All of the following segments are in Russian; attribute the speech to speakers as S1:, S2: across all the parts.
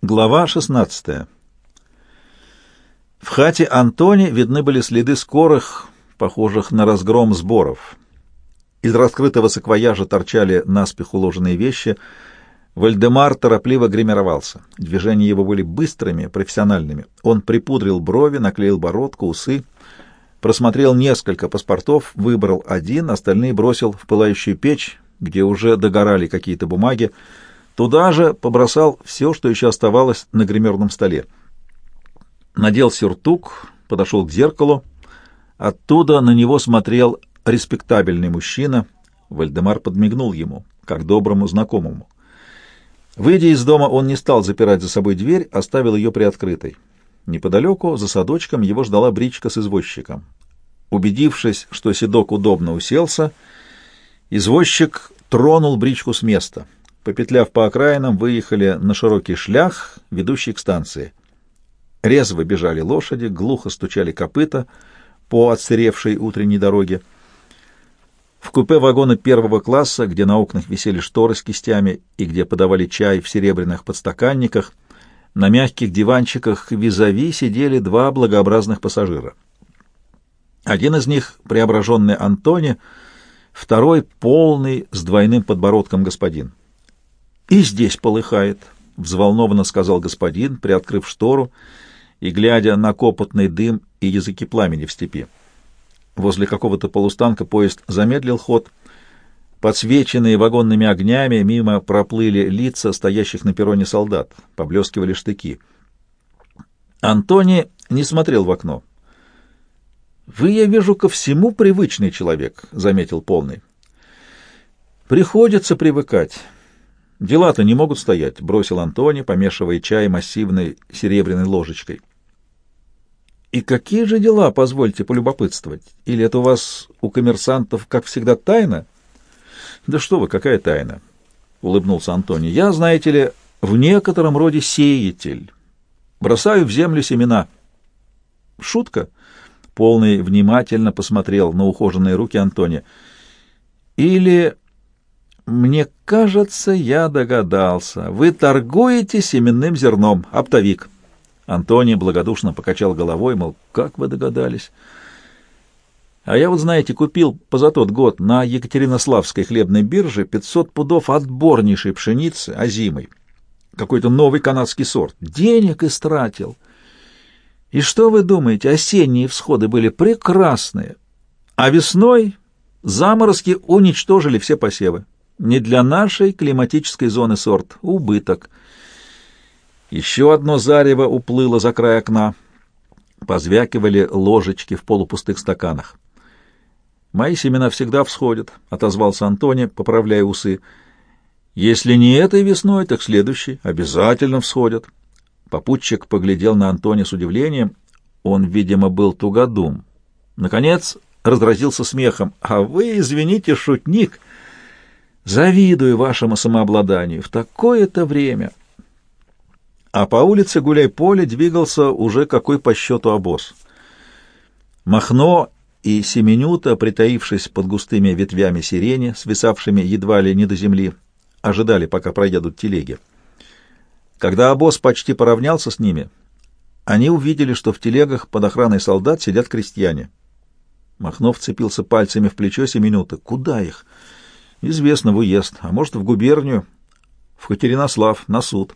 S1: Глава 16. В хате Антони видны были следы скорых, похожих на разгром сборов. Из раскрытого саквояжа торчали наспех уложенные вещи. Вальдемар торопливо гримировался. Движения его были быстрыми, профессиональными. Он припудрил брови, наклеил бородку, усы, просмотрел несколько паспортов, выбрал один, остальные бросил в пылающую печь, где уже догорали какие-то бумаги. Туда же побросал все, что еще оставалось на гримерном столе. Надел сюртук, подошел к зеркалу. Оттуда на него смотрел респектабельный мужчина. Вальдемар подмигнул ему, как доброму знакомому. Выйдя из дома, он не стал запирать за собой дверь, оставил ее приоткрытой. Неподалеку, за садочком, его ждала бричка с извозчиком. Убедившись, что седок удобно уселся, извозчик тронул бричку с места — попетляв по окраинам, выехали на широкий шлях, ведущий к станции. Резво бежали лошади, глухо стучали копыта по отсыревшей утренней дороге. В купе вагона первого класса, где на окнах висели шторы с кистями и где подавали чай в серебряных подстаканниках, на мягких диванчиках визави сидели два благообразных пассажира. Один из них — преображенный Антони, второй — полный, с двойным подбородком господин. «И здесь полыхает», — взволнованно сказал господин, приоткрыв штору и глядя на копотный дым и языки пламени в степи. Возле какого-то полустанка поезд замедлил ход. Подсвеченные вагонными огнями мимо проплыли лица стоящих на перроне солдат, поблескивали штыки. Антони не смотрел в окно. «Вы, я вижу, ко всему привычный человек», — заметил полный. «Приходится привыкать». «Дела-то не могут стоять», — бросил Антони, помешивая чай массивной серебряной ложечкой. «И какие же дела, позвольте полюбопытствовать? Или это у вас у коммерсантов, как всегда, тайна?» «Да что вы, какая тайна?» — улыбнулся Антони. «Я, знаете ли, в некотором роде сеятель. Бросаю в землю семена». «Шутка?» — полный внимательно посмотрел на ухоженные руки Антони. «Или «Мне кажется, я догадался. Вы торгуете семенным зерном, оптовик». Антоний благодушно покачал головой, мол, как вы догадались? А я вот, знаете, купил поза тот год на Екатеринославской хлебной бирже 500 пудов отборнейшей пшеницы озимой. Какой-то новый канадский сорт. Денег истратил. И что вы думаете, осенние всходы были прекрасные, а весной заморозки уничтожили все посевы. Не для нашей климатической зоны сорт. Убыток. Еще одно зарево уплыло за край окна. Позвякивали ложечки в полупустых стаканах. «Мои семена всегда всходят», — отозвался Антони, поправляя усы. «Если не этой весной, так следующей. Обязательно всходят». Попутчик поглядел на Антони с удивлением. Он, видимо, был тугодум. Наконец разразился смехом. «А вы, извините, шутник!» Завидую вашему самообладанию в такое-то время. А по улице Гуляй-Поле двигался уже какой по счету обоз. Махно и Семенюта, притаившись под густыми ветвями сирени, свисавшими едва ли не до земли, ожидали, пока проедут телеги. Когда обоз почти поравнялся с ними, они увидели, что в телегах под охраной солдат сидят крестьяне. Махно вцепился пальцами в плечо Семенюта. «Куда их?» Известно, в уезд, а может, в губернию, в Катеринослав, на суд.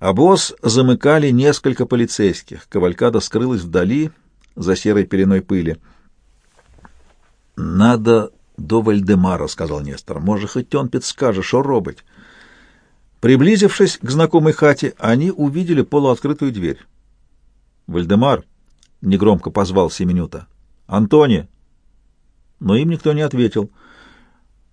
S1: Босс замыкали несколько полицейских. Кавалькада скрылась вдали за серой пеленой пыли. «Надо до Вальдемара», — сказал Нестор. «Может, хоть он подскажет, что робить». Приблизившись к знакомой хате, они увидели полуоткрытую дверь. «Вальдемар», — негромко позвал Семенюта, — «Антони». Но им никто не ответил.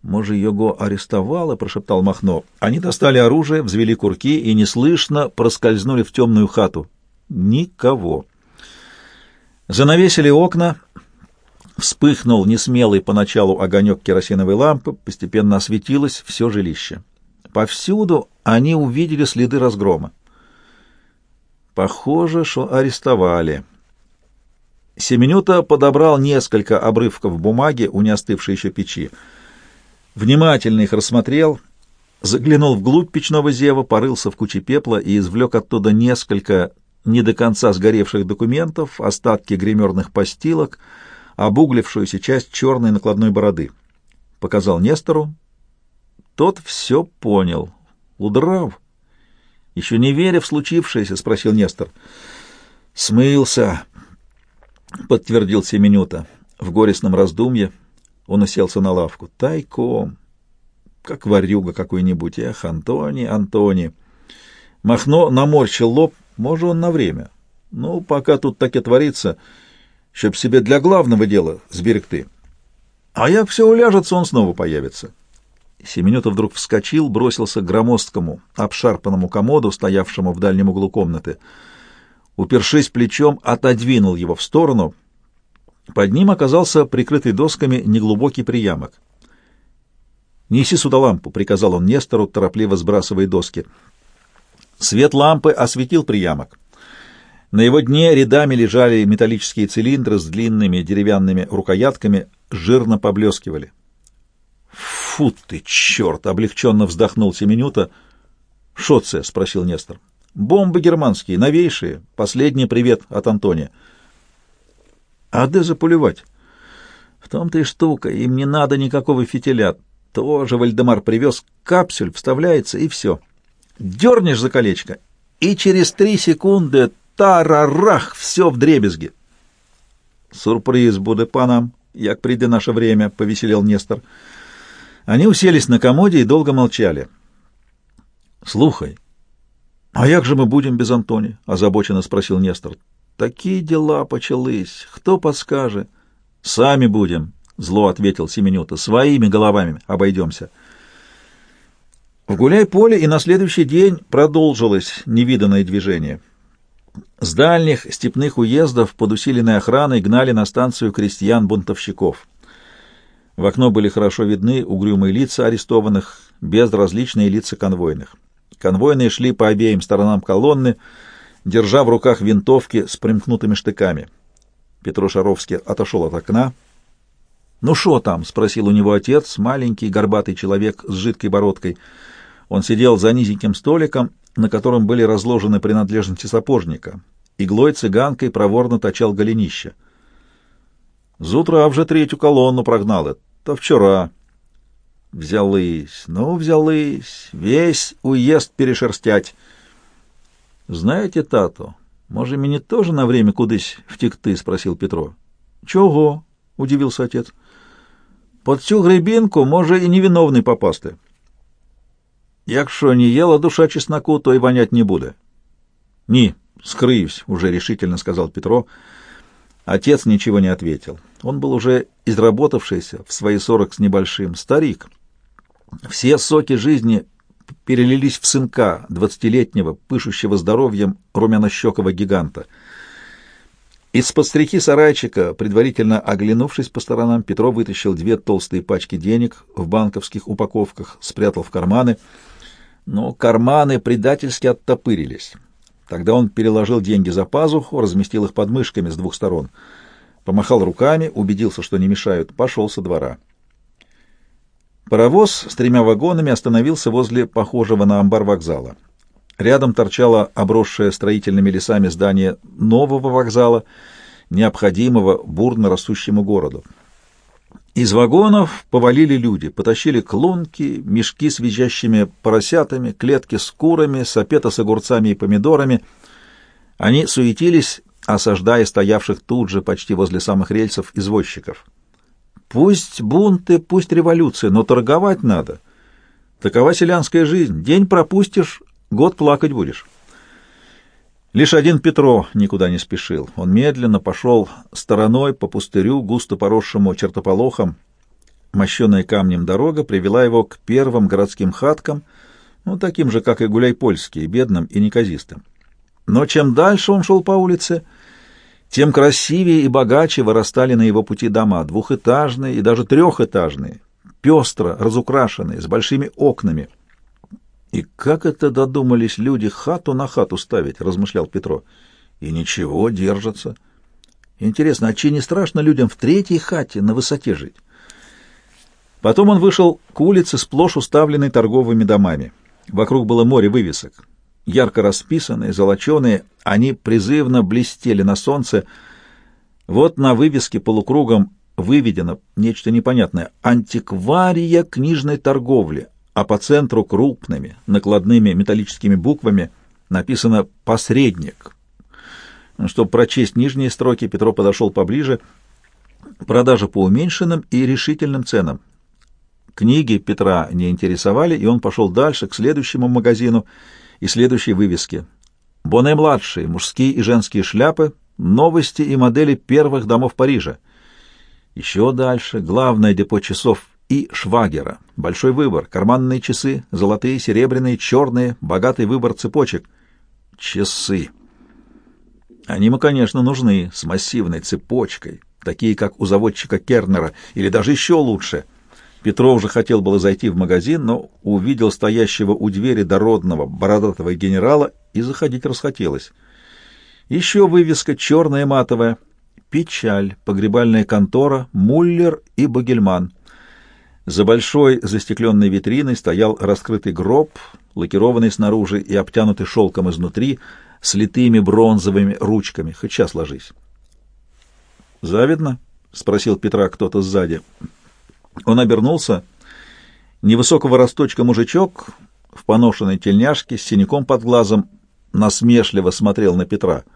S1: «Може, его арестовало?» — прошептал Махно. Они достали оружие, взвели курки и неслышно проскользнули в темную хату. Никого. Занавесили окна. Вспыхнул несмелый поначалу огонек керосиновой лампы, постепенно осветилось все жилище. Повсюду они увидели следы разгрома. Похоже, что арестовали. Семенюта подобрал несколько обрывков бумаги у неостывшей еще печи внимательно их рассмотрел. заглянул вглубь печного зева, порылся в куче пепла и извлек оттуда несколько не до конца сгоревших документов, остатки гримерных постилок, обуглившуюся часть черной накладной бороды. Показал Нестору. Тот все понял. Удрав. Еще не веря в случившееся, спросил Нестор. «Смылся», — подтвердил Семенюта. В горестном раздумье он уселся на лавку. «Тайком, как варюга какой-нибудь. Эх, Антони, Антони!» Махно наморщил лоб, может, он на время. Ну, пока тут так и творится, чтоб себе для главного дела сберег ты. А як все уляжется, он снова появится. Семенюта вдруг вскочил, бросился к громоздкому, обшарпанному комоду, стоявшему в дальнем углу комнаты. Упершись плечом, отодвинул его в сторону. Под ним оказался прикрытый досками неглубокий приямок. «Неси сюда лампу», — приказал он Нестору, торопливо сбрасывая доски. Свет лампы осветил приямок. На его дне рядами лежали металлические цилиндры с длинными деревянными рукоятками, жирно поблескивали. «Фу ты, черт!» — облегченно вздохнул Семенюта. «Шо це?» — спросил Нестор. «Бомбы германские, новейшие. Последний привет от Антония». «А где заполивать?» «В том-то и штука. Им не надо никакого фитиля. Тоже Вальдемар привез. Капсюль вставляется, и все». Дернешь за колечко, и через три секунды тарарах, все в дребезги. Сюрприз буде панам, як прийде наше время, — повеселел Нестор. Они уселись на комоде и долго молчали. — Слухай, а як же мы будем без Антони? — озабоченно спросил Нестор. — Такие дела почались. Кто подскажет? — Сами будем, — зло ответил Семенюта. — Своими головами обойдемся. — в гуляй-поле и на следующий день продолжилось невиданное движение. С дальних степных уездов под усиленной охраной гнали на станцию крестьян-бунтовщиков. В окно были хорошо видны угрюмые лица арестованных, безразличные лица конвойных. Конвойные шли по обеим сторонам колонны, держа в руках винтовки с примкнутыми штыками. Петро Шаровский отошел от окна. «Ну что там?» — спросил у него отец, маленький горбатый человек с жидкой бородкой — он сидел за низеньким столиком, на котором были разложены принадлежности сапожника. Иглой цыганкой проворно точал голенище. «З утра вже третью колонну прогнали. То вчера». «Взялись, ну, взялись, весь уезд перешерстять». «Знаете, тато, може, мені тоже на время кудись втекти?» — спросил Петро. «Чого?» — удивился отец. «Под цю гребінку може і невиновний попасти». Якщо не ела душа чесноку, то и вонять не буде. Ні, скрыюсь, уже решительно сказал Петро. Отец ничего не ответил. Он был уже изработавшийся в свои сорок с небольшим старик. Все соки жизни перелились в сынка, двадцатилетнего, пышущего здоровьем румянощекого гиганта. Из-под стрихи сарайчика, предварительно оглянувшись по сторонам, Петро вытащил две толстые пачки денег в банковских упаковках, спрятал в карманы — но карманы предательски оттопырились. Тогда он переложил деньги за пазуху, разместил их под мышками с двух сторон, помахал руками, убедился, что не мешают, пошел со двора. Паровоз с тремя вагонами остановился возле похожего на амбар вокзала. Рядом торчало обросшее строительными лесами здание нового вокзала, необходимого бурно растущему городу. Из вагонов повалили люди, потащили клунки, мешки с визжащими поросятами, клетки с курами, сапета с огурцами и помидорами. Они суетились, осаждая стоявших тут же, почти возле самых рельсов, извозчиков. Пусть бунты, пусть революция, но торговать надо. Такова селянская жизнь. День пропустишь, год плакать будешь. Лишь один Петро никуда не спешил. Он медленно пошел стороной по пустырю, густо поросшему чертополохом. Мощенная камнем дорога привела его к первым городским хаткам, ну, таким же, как и гуляй-польские, бедным и неказистым. Но чем дальше он шел по улице, тем красивее и богаче вырастали на его пути дома, двухэтажные и даже трехэтажные, пестро разукрашенные, с большими окнами — «И как это додумались люди хату на хату ставить?» — размышлял Петро. «И ничего, держатся. Интересно, а че не страшно людям в третьей хате на высоте жить?» Потом он вышел к улице, сплошь уставленной торговыми домами. Вокруг было море вывесок. Ярко расписанные, золоченые, они призывно блестели на солнце. Вот на вывеске полукругом выведено нечто непонятное — «Антиквария книжной торговли», а по центру крупными накладными металлическими буквами написано «Посредник». Чтобы прочесть нижние строки, Петро подошел поближе. Продажа по уменьшенным и решительным ценам. Книги Петра не интересовали, и он пошел дальше, к следующему магазину и следующей вывеске. Боне-младший, мужские и женские шляпы, новости и модели первых домов Парижа. Еще дальше главное депо часов и Швагера. Большой выбор. Карманные часы, золотые, серебряные, черные, богатый выбор цепочек. Часы. Они ему, конечно, нужны, с массивной цепочкой, такие, как у заводчика Кернера, или даже еще лучше. Петров уже хотел было зайти в магазин, но увидел стоящего у двери дородного бородатого генерала и заходить расхотелось. Еще вывеска черная матовая — Печаль, погребальная контора, Муллер и Багельман. За большой застекленной витриной стоял раскрытый гроб, лакированный снаружи и обтянутый шелком изнутри, с литыми бронзовыми ручками. Хоть час ложись. «Завидно?» — спросил Петра кто-то сзади. Он обернулся. Невысокого росточка мужичок в поношенной тельняшке с синяком под глазом насмешливо смотрел на Петра —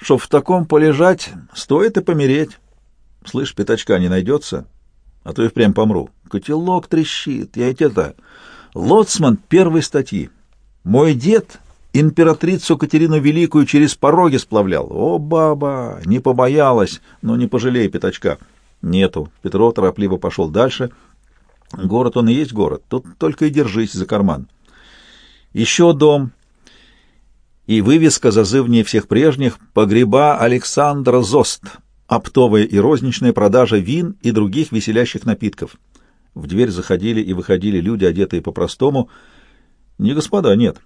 S1: Чтоб в таком полежать, стоит и помереть. Слышь, пятачка не найдется, а то и впрямь помру. Котелок трещит, я ведь это... Лоцман первой статьи. Мой дед императрицу Катерину Великую через пороги сплавлял. О, баба, не побоялась, но не пожалей пятачка. Нету. Петро торопливо пошел дальше. Город он и есть город, тут только и держись за карман. Еще дом, и вывеска зазывнее всех прежних «Погреба Александра Зост», оптовая и розничная продажа вин и других веселящих напитков. В дверь заходили и выходили люди, одетые по-простому. Не господа, нет.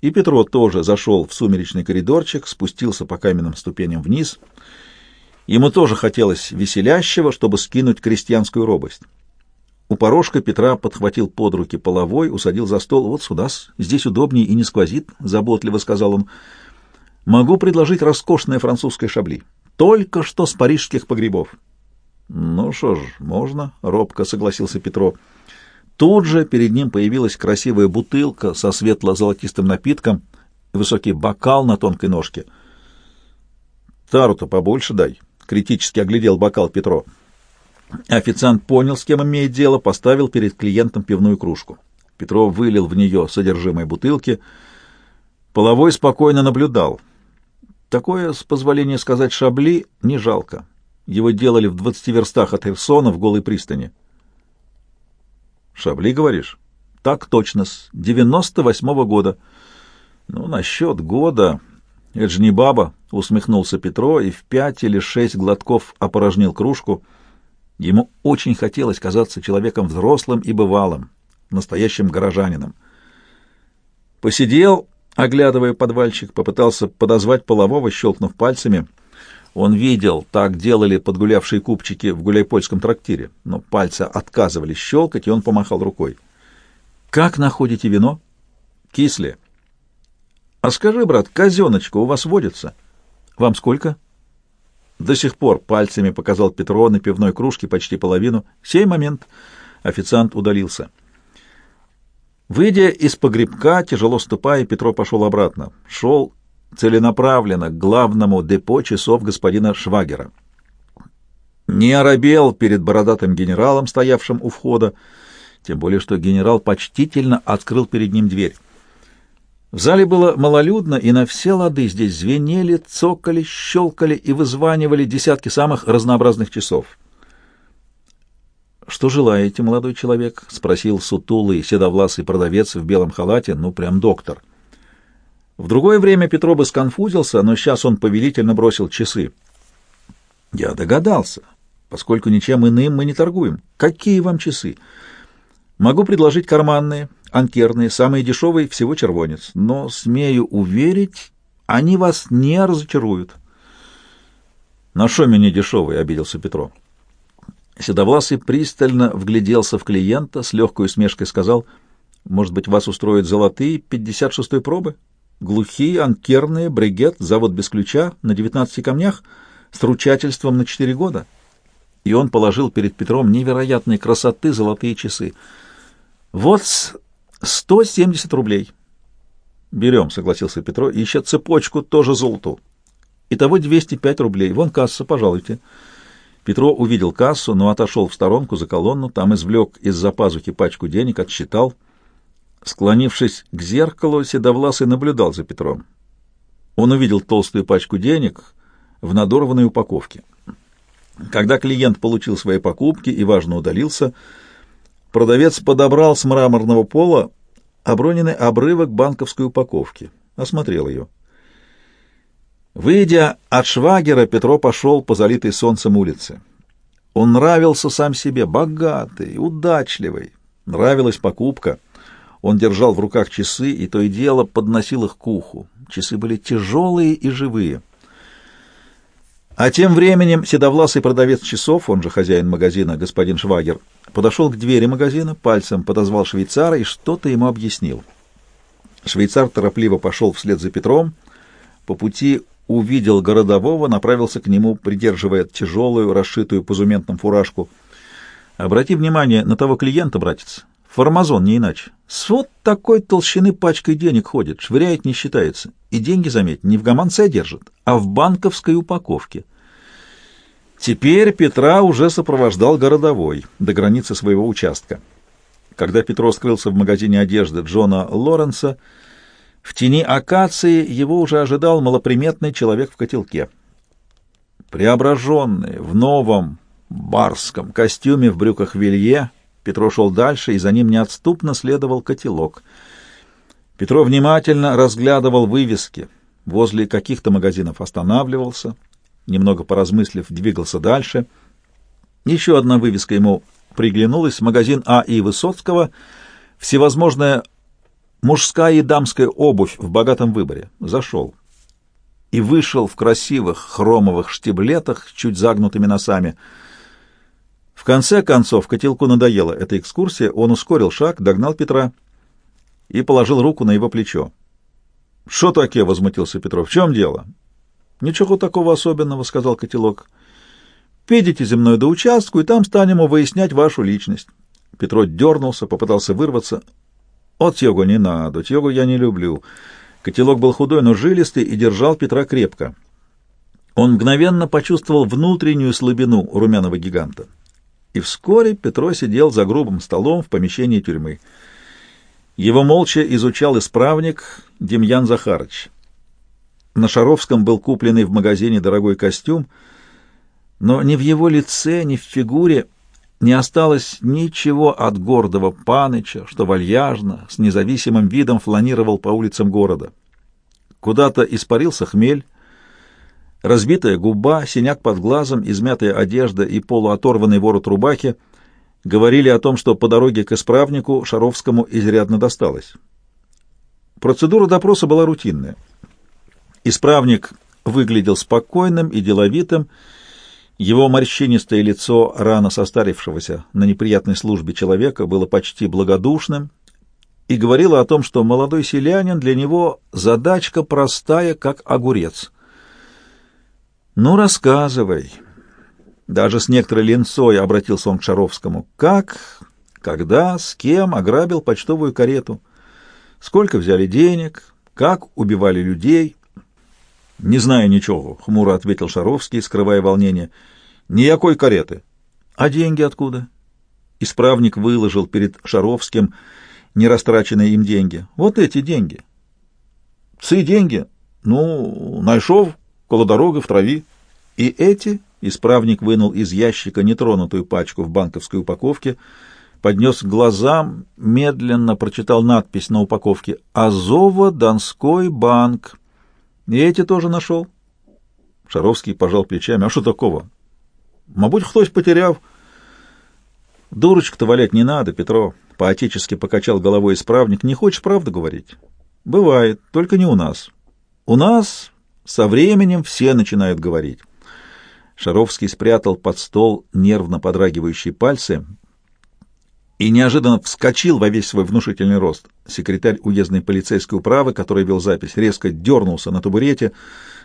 S1: И Петро тоже зашел в сумеречный коридорчик, спустился по каменным ступеням вниз. Ему тоже хотелось веселящего, чтобы скинуть крестьянскую робость. У порожка Петра подхватил под руки половой, усадил за стол. «Вот сюда, здесь удобнее и не сквозит», — заботливо сказал он. «Могу предложить роскошное французское шабли. Только что с парижских погребов». «Ну что ж, можно», — робко согласился Петро. Тут же перед ним появилась красивая бутылка со светло-золотистым напитком, высокий бокал на тонкой ножке. «Тару-то побольше дай», — критически оглядел бокал Петро. «Петро». Официант понял, с кем имеет дело, поставил перед клиентом пивную кружку. Петров вылил в нее содержимое бутылки. Половой спокойно наблюдал. Такое, с позволения сказать, шабли не жалко. Его делали в двадцати верстах от Херсона в голой пристани. «Шабли, говоришь?» «Так точно, с девяносто восьмого года». «Ну, насчет года...» «Это же не баба», — усмехнулся Петро и в пять или шесть глотков опорожнил кружку — Ему очень хотелось казаться человеком взрослым и бывалым, настоящим горожанином. Посидел, оглядывая подвальчик, попытался подозвать полового, щелкнув пальцами. Он видел, так делали подгулявшие купчики в гуляйпольском трактире, но пальцы отказывались щелкать, и он помахал рукой. «Как находите вино?» «Кисле». «А скажи, брат, казеночка у вас водится?» «Вам сколько?» До сих пор пальцами показал Петро на пивной кружке почти половину. Сей момент официант удалился. Выйдя из погребка, тяжело ступая, Петро пошел обратно. Шел целенаправленно к главному депо часов господина Швагера. Не оробел перед бородатым генералом, стоявшим у входа, тем более что генерал почтительно открыл перед ним дверь. В зале было малолюдно, и на все лады здесь звенели, цокали, щелкали и вызванивали десятки самых разнообразных часов. «Что желаете, молодой человек?» — спросил сутулый седовласый продавец в белом халате, ну, прям доктор. В другое время Петро бы сконфузился, но сейчас он повелительно бросил часы. «Я догадался, поскольку ничем иным мы не торгуем. Какие вам часы? Могу предложить карманные» анкерные, самые дешевые, всего червонец. Но, смею уверить, они вас не разочаруют. — На шо меня дешевый? — обиделся Петро. — Седовласый пристально вгляделся в клиента, с легкой усмешкой сказал, «Может быть, вас устроят золотые 56-й пробы? Глухие, анкерные, бригет, завод без ключа, на 19 камнях, с ручательством на 4 года?» И он положил перед Петром невероятной красоты золотые часы. «Вот 170 рублей». «Берем», — согласился Петро, — «еще цепочку, тоже золоту». «Итого 205 рублей. Вон касса, пожалуйте». Петро увидел кассу, но отошел в сторонку за колонну, там извлек из-за пазухи пачку денег, отсчитал. Склонившись к зеркалу, Седовласый наблюдал за Петром. Он увидел толстую пачку денег в надорванной упаковке. Когда клиент получил свои покупки и важно удалился, продавец подобрал с мраморного пола оброненный обрывок банковской упаковки, осмотрел ее. Выйдя от Швагера, Петро пошел по залитой солнцем улице. Он нравился сам себе, богатый, удачливый. Нравилась покупка. Он держал в руках часы и то и дело подносил их к уху. Часы были тяжелые и живые. А тем временем седовласый продавец часов, он же хозяин магазина, господин Швагер, подошел к двери магазина, пальцем подозвал швейцара и что-то ему объяснил. Швейцар торопливо пошел вслед за Петром. По пути увидел городового, направился к нему, придерживая тяжелую, расшитую позументом фуражку. «Обрати внимание на того клиента, братец. Формазон, не иначе. С вот такой толщины пачкой денег ходит, швыряет, не считается. И деньги, заметь, не в гаманце держит, а в банковской упаковке». Теперь Петра уже сопровождал городовой до границы своего участка. Когда Петро скрылся в магазине одежды Джона Лоренса, в тени акации его уже ожидал малоприметный человек в котелке. Преображенный, в новом барском костюме, в брюках велье, Петро шел дальше, и за ним неотступно следовал котелок. Петро внимательно разглядывал вывески, возле каких-то магазинов останавливался, немного поразмыслив, двигался дальше. Еще одна вывеска ему приглянулась, магазин А. И. Высоцкого, всевозможная Мужская и дамская обувь в богатом выборе. Зашел. И вышел в красивых хромовых штиблетах, чуть загнутыми носами. В конце концов, котелку надоела эта экскурсия, он ускорил шаг, догнал Петра и положил руку на его плечо. — Что таке? — возмутился Петров. — В чем дело? — Ничего такого особенного, — сказал котелок. — Пидите земной до участку, и там станем выяснять вашу личность. Петро дернулся, попытался вырваться. От его не надо, его я не люблю. Котелок был худой, но жилистый и держал Петра крепко. Он мгновенно почувствовал внутреннюю слабину румяного гиганта. И вскоре Петро сидел за грубым столом в помещении тюрьмы. Его молча изучал исправник Демьян Захарыч. На Шаровском был купленный в магазине дорогой костюм, но ни в его лице, ни в фигуре не осталось ничего от гордого паныча, что вальяжно, с независимым видом фланировал по улицам города. Куда-то испарился хмель, разбитая губа, синяк под глазом, измятая одежда и полуоторванный ворот рубахи говорили о том, что по дороге к исправнику Шаровскому изрядно досталось. Процедура допроса была рутинная. Исправник выглядел спокойным и деловитым, его морщинистое лицо рано состарившегося на неприятной службе человека было почти благодушным и говорило о том, что молодой селянин для него задачка простая, как огурец. «Ну, рассказывай». Даже с некоторой ленцой обратился он к Шаровскому. «Как, когда, с кем ограбил почтовую карету? Сколько взяли денег? Как убивали людей?» «Не знаю ничего», — хмуро ответил Шаровский, скрывая волнение. «Никакой кареты». «А деньги откуда?» Исправник выложил перед Шаровским нерастраченные им деньги. «Вот эти деньги». «Цы деньги? Ну, нашел коло дороги в траве». «И эти?» — исправник вынул из ящика нетронутую пачку в банковской упаковке, поднес к глазам, медленно прочитал надпись на упаковке «Азово-Донской банк». И эти тоже нашел. Шаровский пожал плечами. А что такого? Мабуть, хтось потеряв. Дурочку-то валять не надо, Петро. Поотечески покачал головой исправник. Не хочешь правду говорить? Бывает, только не у нас. У нас со временем все начинают говорить. Шаровский спрятал под стол нервно подрагивающие пальцы и неожиданно вскочил во весь свой внушительный рост. Секретарь уездной полицейской управы, который вел запись, резко дернулся на табурете.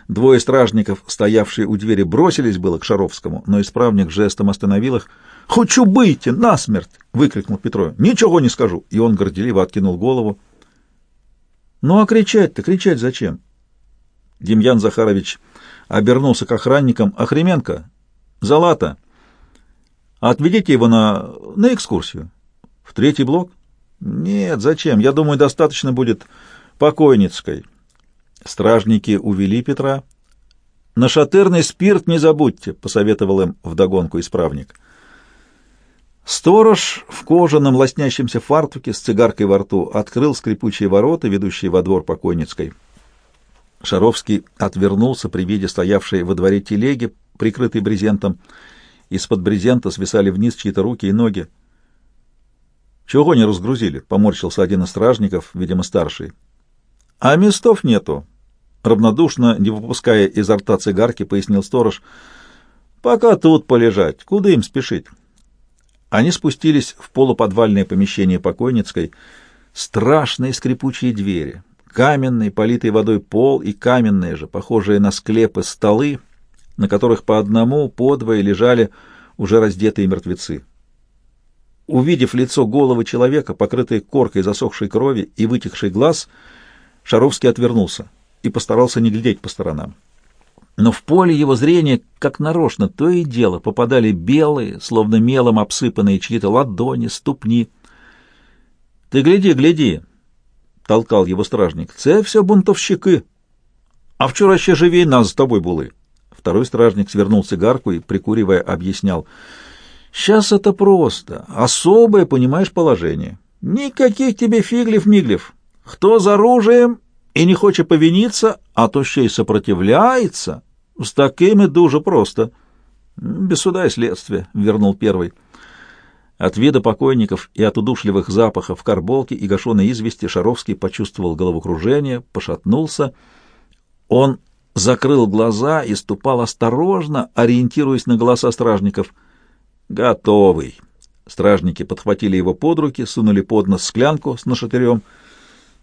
S1: Двое стражников, стоявшие у двери, бросились было к Шаровскому, но исправник жестом остановил их. «Хочу быть! Насмерть!» — выкрикнул Петров. «Ничего не скажу!» И он горделиво откинул голову. «Ну а кричать-то, кричать зачем?» Демьян Захарович обернулся к охранникам. «Охременко! Залата! Отведите его на, на экскурсию!» Третий блок? Нет, зачем? Я думаю, достаточно будет покойницкой. Стражники увели Петра. На шатырный спирт не забудьте, посоветовал им вдогонку исправник. Сторож в кожаном лоснящемся фартуке с цигаркой во рту открыл скрипучие ворота, ведущие во двор покойницкой. Шаровский отвернулся при виде стоявшей во дворе телеги, прикрытой брезентом. Из-под брезента свисали вниз чьи-то руки и ноги. Чего не разгрузили? Поморщился один из стражников, видимо, старший. А местов нету. Равнодушно, не выпуская изо рта цигарки, пояснил сторож. Пока тут полежать. Куда им спешить? Они спустились в полуподвальное помещение покойницкой. Страшные скрипучие двери, каменный, политый водой пол и каменные же, похожие на склепы, столы, на которых по одному, по двое лежали уже раздетые мертвецы. Увидев лицо головы человека, покрытое коркой засохшей крови и вытекший глаз, Шаровский отвернулся и постарался не глядеть по сторонам. Но в поле его зрения, как нарочно, то и дело попадали белые, словно мелом обсыпанные чьи-то ладони, ступни. — Ты гляди, гляди! — толкал его стражник. — Це все бунтовщики. А вчера ще живей нас с тобой були. Второй стражник свернул цигарку и, прикуривая, объяснял — Сейчас это просто. Особое, понимаешь, положение. Никаких тебе фиглев-миглев. Кто за оружием и не хочет повиниться, а то ще й сопротивляется, с такими дуже просто. Без суда и следствия, — вернул первый. От вида покойников и от удушливых запахов карболки и гашеной извести Шаровский почувствовал головокружение, пошатнулся. Он закрыл глаза и ступал осторожно, ориентируясь на голоса стражников — «Готовый!» Стражники подхватили его под руки, сунули под нос склянку с нашатырем.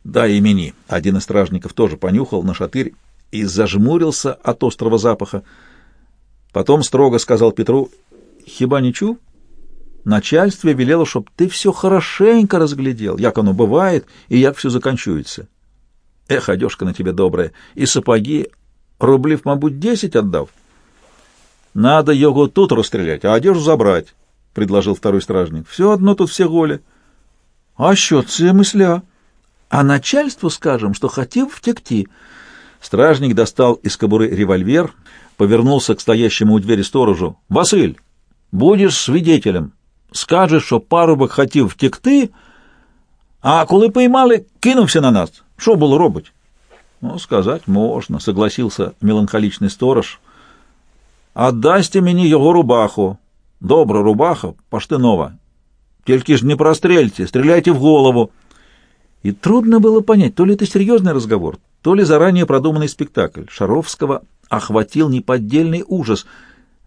S1: «Да, имени!» Один из стражников тоже понюхал нашатырь и зажмурился от острого запаха. Потом строго сказал Петру, «Хиба не чу? Начальство велело, чтоб ты все хорошенько разглядел, як оно бывает и як все заканчуется. Эх, одежка на тебе добрая, и сапоги, рублів, мабуть, десять отдав». Надо его тут расстрелять, а одежду забрать, — предложил второй стражник. — Все одно тут все голи. — А що це мысля? — А начальству скажем, что хотим втекти. Стражник достал из кобуры револьвер, повернулся к стоящему у двери сторожу. — Василь, будешь свидетелем. Скажешь, что парубок хотів втекти, а коли поймали, кинувся на нас. Що було робить? — Ну, сказать можно, — согласился меланхоличный сторож, — Отдасте мені його рубаху. Добра рубаха, поштынова. Тільки ж не прострельте, стреляйте в голову. И трудно было понять, то ли это серьезный разговор, то ли заранее продуманный спектакль. Шаровского охватил неподдельный ужас.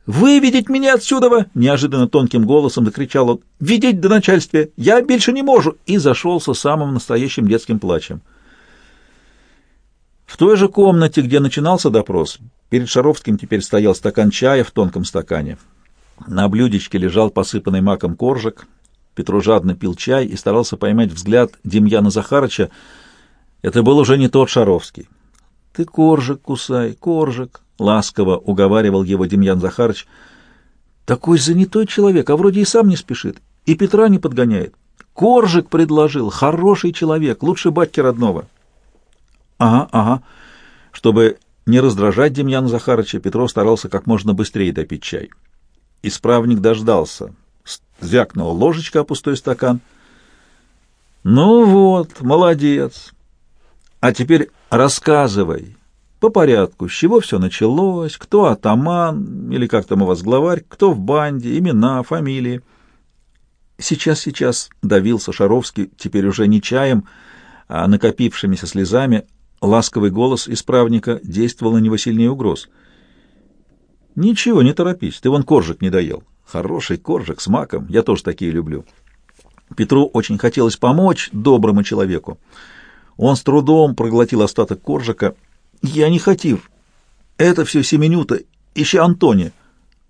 S1: «Выведите меня отсюда!» — неожиданно тонким голосом закричал он. «Видеть до начальствия! Я больше не могу!» И зашелся самым настоящим детским плачем. В той же комнате, где начинался допрос, перед Шаровским теперь стоял стакан чая в тонком стакане. На блюдечке лежал посыпанный маком коржик. Петру жадно пил чай и старался поймать взгляд Демьяна Захарыча. Это был уже не тот Шаровский. — Ты коржик кусай, коржик, — ласково уговаривал его Демьян Захарыч. — Такой занятой человек, а вроде и сам не спешит, и Петра не подгоняет. Коржик предложил, хороший человек, лучше батьки родного. — Ага, ага. Чтобы не раздражать Демьяна Захарыча, Петров старался как можно быстрее допить чай. Исправник дождался. Звякнула ложечка о пустой стакан. «Ну вот, молодец. А теперь рассказывай по порядку, с чего все началось, кто атаман, или как там у вас главарь, кто в банде, имена, фамилии». «Сейчас, сейчас», — давился Шаровский, теперь уже не чаем, а накопившимися слезами, Ласковый голос исправника действовал на него сильнее угроз. Ничего, не торопись, ты вон коржик не доел. Хороший коржик с маком, я тоже такие люблю. Петру очень хотелось помочь доброму человеку. Он с трудом проглотил остаток коржика. «Я не хотів. Это все Семенюта. Еще Антони.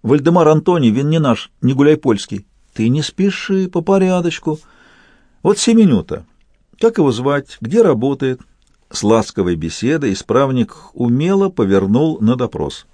S1: Вальдемар Антони, вин не наш, не гуляй польский. Ты не спеши, по порядочку. Вот Семенюта. Как его звать? Где работает?» С ласковой беседой исправник умело повернул на допрос.